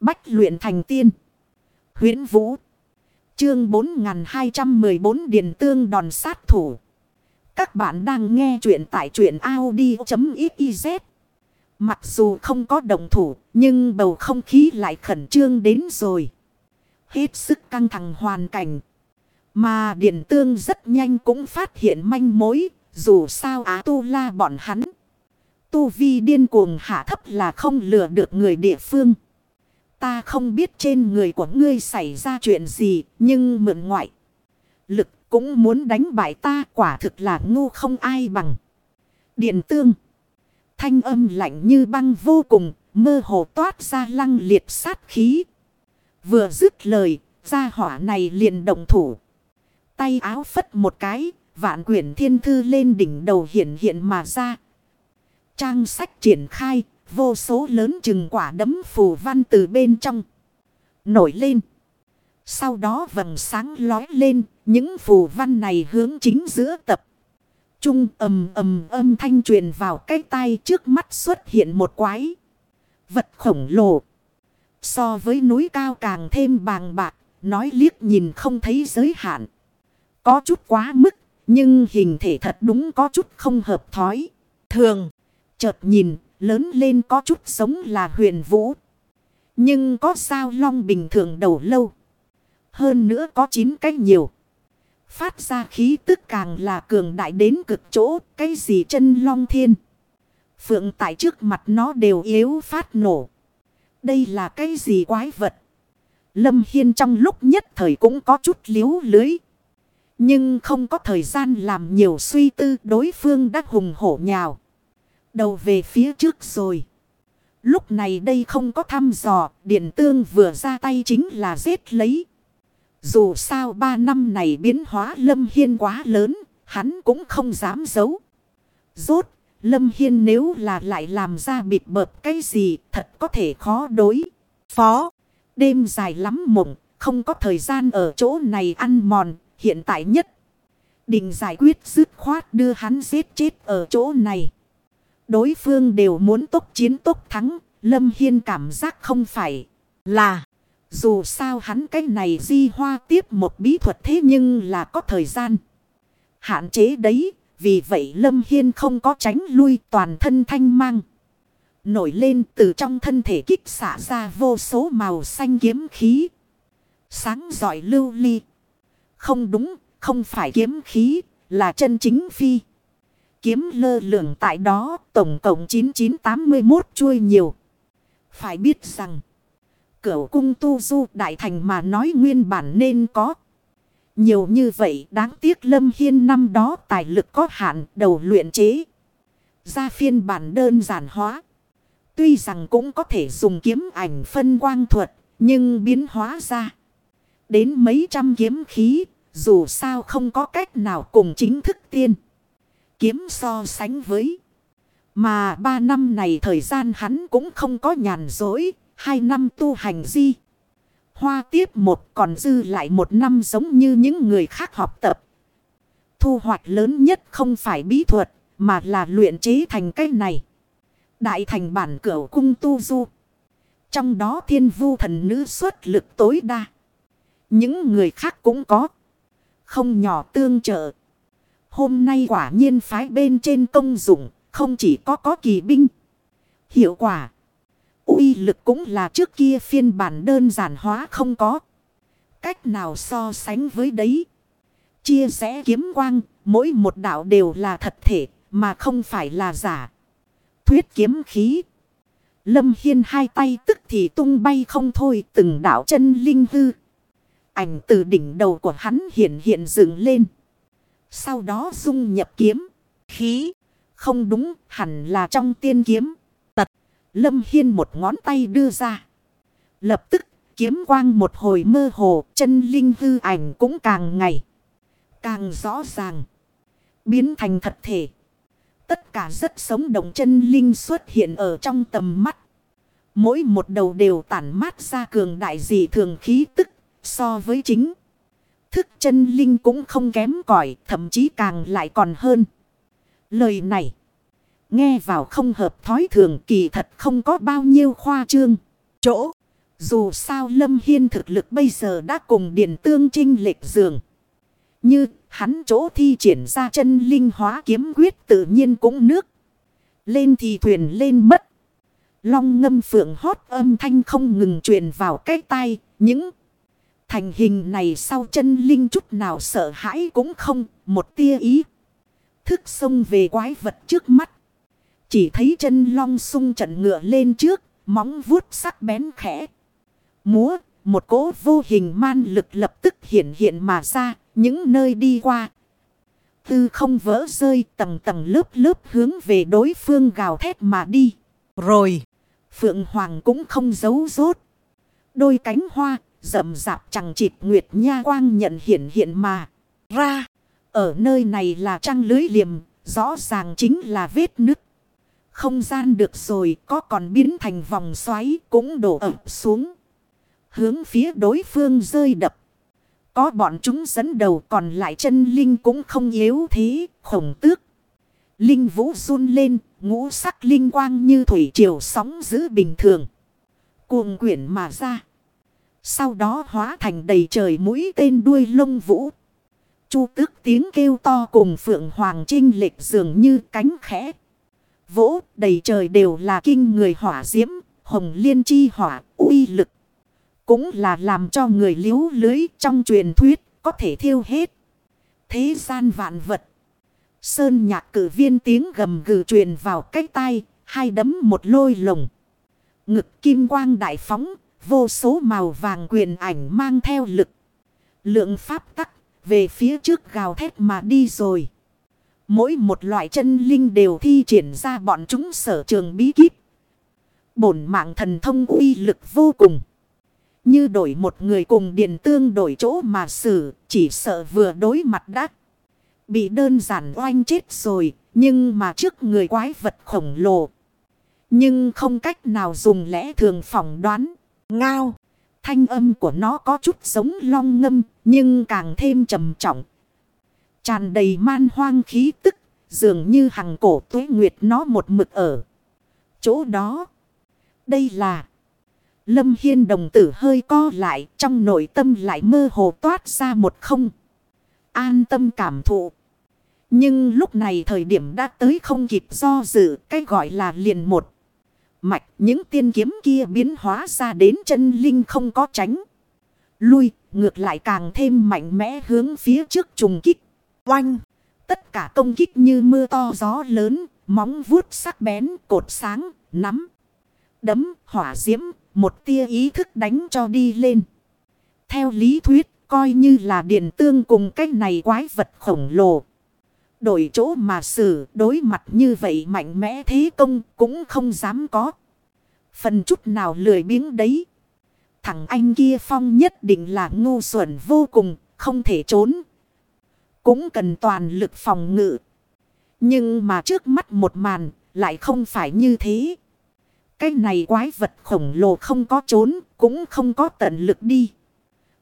Bách luyện thành tiên. huyễn Vũ. Chương 4214 Điền Tương đòn sát thủ. Các bạn đang nghe truyện tại truyện Audi.xyz. Mặc dù không có đồng thủ, nhưng bầu không khí lại khẩn trương đến rồi. Hết sức căng thẳng hoàn cảnh. Mà Điền Tương rất nhanh cũng phát hiện manh mối, dù sao Á Tu La bọn hắn. Tu vi điên cuồng hạ thấp là không lừa được người địa phương. Ta không biết trên người của ngươi xảy ra chuyện gì, nhưng mượn ngoại. Lực cũng muốn đánh bại ta quả thực là ngu không ai bằng. Điện tương. Thanh âm lạnh như băng vô cùng, mơ hồ toát ra lăng liệt sát khí. Vừa dứt lời, gia hỏa này liền động thủ. Tay áo phất một cái, vạn quyển thiên thư lên đỉnh đầu hiện hiện mà ra. Trang sách triển khai, vô số lớn chừng quả đấm phù văn từ bên trong. Nổi lên. Sau đó vầng sáng lói lên, những phù văn này hướng chính giữa tập. Trung ầm ầm âm thanh truyền vào cái tay trước mắt xuất hiện một quái. Vật khổng lồ. So với núi cao càng thêm bàng bạc, nói liếc nhìn không thấy giới hạn. Có chút quá mức, nhưng hình thể thật đúng có chút không hợp thói. Thường, chợt nhìn, lớn lên có chút giống là huyền vũ. Nhưng có sao long bình thường đầu lâu. Hơn nữa có chín cách nhiều. Phát ra khí tức càng là cường đại đến cực chỗ. Cái gì chân long thiên. Phượng tại trước mặt nó đều yếu phát nổ. Đây là cái gì quái vật. Lâm Hiên trong lúc nhất thời cũng có chút liếu lưới. Nhưng không có thời gian làm nhiều suy tư, đối phương đã hùng hổ nhào. Đầu về phía trước rồi. Lúc này đây không có thăm dò, điện tương vừa ra tay chính là giết lấy. Dù sao ba năm này biến hóa Lâm Hiên quá lớn, hắn cũng không dám giấu. Rốt, Lâm Hiên nếu là lại làm ra bịt bợp cái gì thật có thể khó đối. Phó, đêm dài lắm mộng, không có thời gian ở chỗ này ăn mòn, hiện tại nhất. Định giải quyết dứt khoát đưa hắn giết chết ở chỗ này. Đối phương đều muốn tốc chiến tốc thắng, Lâm Hiên cảm giác không phải là... Dù sao hắn cái này di hoa tiếp một bí thuật thế nhưng là có thời gian. Hạn chế đấy, vì vậy Lâm Hiên không có tránh lui toàn thân thanh mang. Nổi lên từ trong thân thể kích xả ra vô số màu xanh kiếm khí. Sáng giỏi lưu ly. Không đúng, không phải kiếm khí, là chân chính phi. Kiếm lơ lượng tại đó, tổng cộng 9981 chuôi nhiều. Phải biết rằng, cửu cung tu du đại thành mà nói nguyên bản nên có. Nhiều như vậy đáng tiếc Lâm Hiên năm đó tài lực có hạn đầu luyện chế. Ra phiên bản đơn giản hóa. Tuy rằng cũng có thể dùng kiếm ảnh phân quang thuật, nhưng biến hóa ra. Đến mấy trăm kiếm khí, dù sao không có cách nào cùng chính thức tiên. Kiếm so sánh với. Mà ba năm này thời gian hắn cũng không có nhàn dối, hai năm tu hành di. Hoa tiếp một còn dư lại một năm giống như những người khác học tập. Thu hoạch lớn nhất không phải bí thuật, mà là luyện chế thành cái này. Đại thành bản cửa cung tu du. Trong đó thiên vu thần nữ xuất lực tối đa. Những người khác cũng có. Không nhỏ tương trợ. Hôm nay quả nhiên phái bên trên công dụng. Không chỉ có có kỳ binh. Hiệu quả. uy lực cũng là trước kia phiên bản đơn giản hóa không có. Cách nào so sánh với đấy. Chia sẻ kiếm quang. Mỗi một đạo đều là thật thể. Mà không phải là giả. Thuyết kiếm khí. Lâm Hiên hai tay tức thì tung bay không thôi từng đạo chân linh hư. Ảnh từ đỉnh đầu của hắn hiện hiện dựng lên. Sau đó dung nhập kiếm. Khí. Không đúng, hẳn là trong tiên kiếm. Tật. Lâm Hiên một ngón tay đưa ra. Lập tức, kiếm quang một hồi mơ hồ. Chân linh hư ảnh cũng càng ngày. Càng rõ ràng. Biến thành thật thể. Tất cả rất sống động chân linh xuất hiện ở trong tầm mắt. Mỗi một đầu đều tản mát ra cường đại dị thường khí tức, So với chính. Thức chân linh cũng không kém cỏi, thậm chí càng lại còn hơn. Lời này. Nghe vào không hợp thói thường kỳ thật không có bao nhiêu khoa trương. Chỗ. Dù sao Lâm Hiên thực lực bây giờ đã cùng Điền Tương Trinh lệch giường. Như hắn chỗ thi triển ra chân linh hóa kiếm quyết tự nhiên cũng nước. Lên thì thuyền lên mất. Long ngâm phượng hót âm thanh không ngừng truyền vào cái tai. Những thành hình này sau chân linh chút nào sợ hãi cũng không. Một tia ý. Thức xông về quái vật trước mắt. Chỉ thấy chân long sung trận ngựa lên trước. Móng vuốt sắc bén khẽ. Múa. Một cỗ vô hình man lực lập tức hiện hiện mà ra. Những nơi đi qua. Tư không vỡ rơi tầng tầng lớp lớp hướng về đối phương gào thét mà đi. Rồi. Phượng Hoàng cũng không giấu rốt. Đôi cánh hoa, rậm rạp chẳng chịt nguyệt nha quang nhận hiện hiện mà. Ra, ở nơi này là trăng lưới liềm, rõ ràng chính là vết nứt. Không gian được rồi, có còn biến thành vòng xoáy cũng đổ ập xuống. Hướng phía đối phương rơi đập. Có bọn chúng dẫn đầu còn lại chân linh cũng không yếu thế, khổng tước. Linh vũ run lên, ngũ sắc linh quang như thủy triều sóng giữ bình thường. Cuồng quyển mà ra. Sau đó hóa thành đầy trời mũi tên đuôi lông vũ. Chu tước tiếng kêu to cùng phượng hoàng trinh lệch dường như cánh khẽ. Vỗ đầy trời đều là kinh người hỏa diễm, hồng liên chi hỏa, uy lực. Cũng là làm cho người liếu lưới trong truyền thuyết có thể thiêu hết. Thế gian vạn vật. Sơn nhạc cử viên tiếng gầm gừ truyền vào cái tay, hai đấm một lôi lồng. Ngực kim quang đại phóng, vô số màu vàng quyền ảnh mang theo lực. Lượng pháp tắc, về phía trước gào thét mà đi rồi. Mỗi một loại chân linh đều thi triển ra bọn chúng sở trường bí kíp. Bổn mạng thần thông uy lực vô cùng. Như đổi một người cùng điện tương đổi chỗ mà xử, chỉ sợ vừa đối mặt đắc. Bị đơn giản oanh chết rồi, nhưng mà trước người quái vật khổng lồ. Nhưng không cách nào dùng lẽ thường phỏng đoán. Ngao, thanh âm của nó có chút giống long ngâm, nhưng càng thêm trầm trọng. Tràn đầy man hoang khí tức, dường như hằng cổ tuế nguyệt nó một mực ở. Chỗ đó, đây là... Lâm Hiên đồng tử hơi co lại, trong nội tâm lại mơ hồ toát ra một không. An tâm cảm thụ. Nhưng lúc này thời điểm đã tới không kịp do dự, cái gọi là liền một. Mạch những tiên kiếm kia biến hóa ra đến chân linh không có tránh. Lui, ngược lại càng thêm mạnh mẽ hướng phía trước trùng kích. Oanh! Tất cả công kích như mưa to gió lớn, móng vuốt sắc bén, cột sáng, nắm. Đấm, hỏa diễm, một tia ý thức đánh cho đi lên. Theo lý thuyết, coi như là điện tương cùng cái này quái vật khổng lồ. Đổi chỗ mà xử đối mặt như vậy mạnh mẽ thế công cũng không dám có. Phần chút nào lười biếng đấy. Thằng anh kia phong nhất định là ngu xuẩn vô cùng, không thể trốn. Cũng cần toàn lực phòng ngự. Nhưng mà trước mắt một màn lại không phải như thế. Cái này quái vật khổng lồ không có trốn, cũng không có tận lực đi.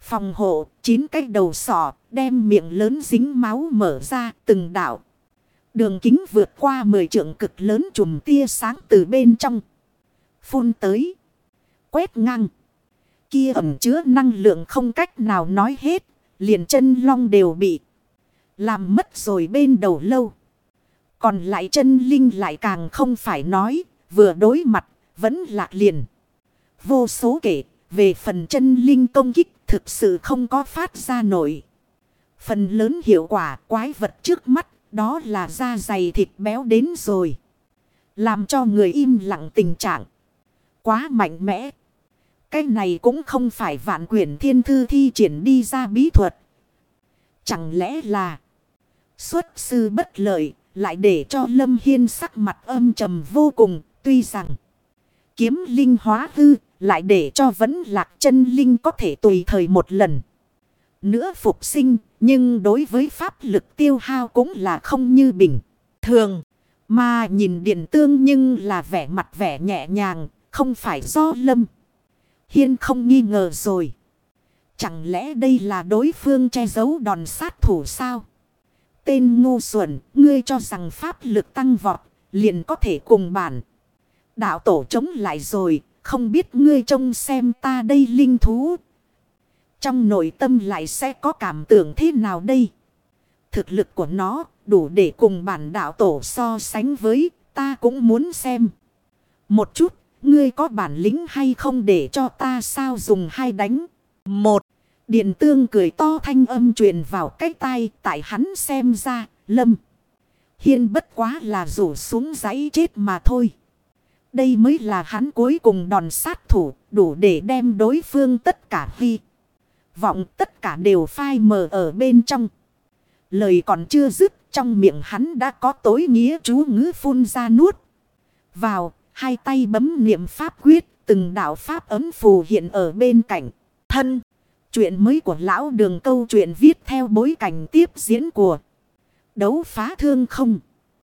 Phòng hộ, chín cái đầu sỏ, đem miệng lớn dính máu mở ra từng đảo. Đường kính vượt qua mười trượng cực lớn chùm tia sáng từ bên trong. Phun tới. Quét ngang. Kia ẩm chứa năng lượng không cách nào nói hết. Liền chân long đều bị. Làm mất rồi bên đầu lâu. Còn lại chân linh lại càng không phải nói. Vừa đối mặt vẫn lạc liền. Vô số kể, về phần chân linh công kích thực sự không có phát ra nổi. Phần lớn hiệu quả quái vật trước mắt, đó là da dày thịt béo đến rồi. Làm cho người im lặng tình trạng. Quá mạnh mẽ. Cái này cũng không phải vạn quyển thiên thư thi triển đi ra bí thuật. Chẳng lẽ là xuất sư bất lợi, lại để cho Lâm Hiên sắc mặt âm trầm vô cùng, tuy rằng kiếm linh hóa hư, lại để cho vẫn lạc chân linh có thể tùy thời một lần. Nữa phục sinh, nhưng đối với pháp lực tiêu hao cũng là không như bình. Thường, mà nhìn điện tương nhưng là vẻ mặt vẻ nhẹ nhàng, không phải do lâm. Hiên không nghi ngờ rồi. Chẳng lẽ đây là đối phương che giấu đòn sát thủ sao? Tên ngu xuẩn, ngươi cho rằng pháp lực tăng vọt, liền có thể cùng bản đạo tổ chống lại rồi, không biết ngươi trông xem ta đây linh thú. Trong nội tâm lại sẽ có cảm tưởng thế nào đây? Thực lực của nó đủ để cùng bản đạo tổ so sánh với ta cũng muốn xem. Một chút, ngươi có bản lĩnh hay không để cho ta sao dùng hai đánh. Một, điện tương cười to thanh âm truyền vào cái tai tại hắn xem ra, lâm. Hiên bất quá là rủ xuống giấy chết mà thôi. Đây mới là hắn cuối cùng đòn sát thủ, đủ để đem đối phương tất cả vi. Vọng tất cả đều phai mờ ở bên trong. Lời còn chưa dứt, trong miệng hắn đã có tối nghĩa chú ngữ phun ra nuốt. Vào, hai tay bấm niệm pháp quyết, từng đạo pháp ấm phù hiện ở bên cạnh. Thân, chuyện mới của lão đường câu chuyện viết theo bối cảnh tiếp diễn của đấu phá thương không.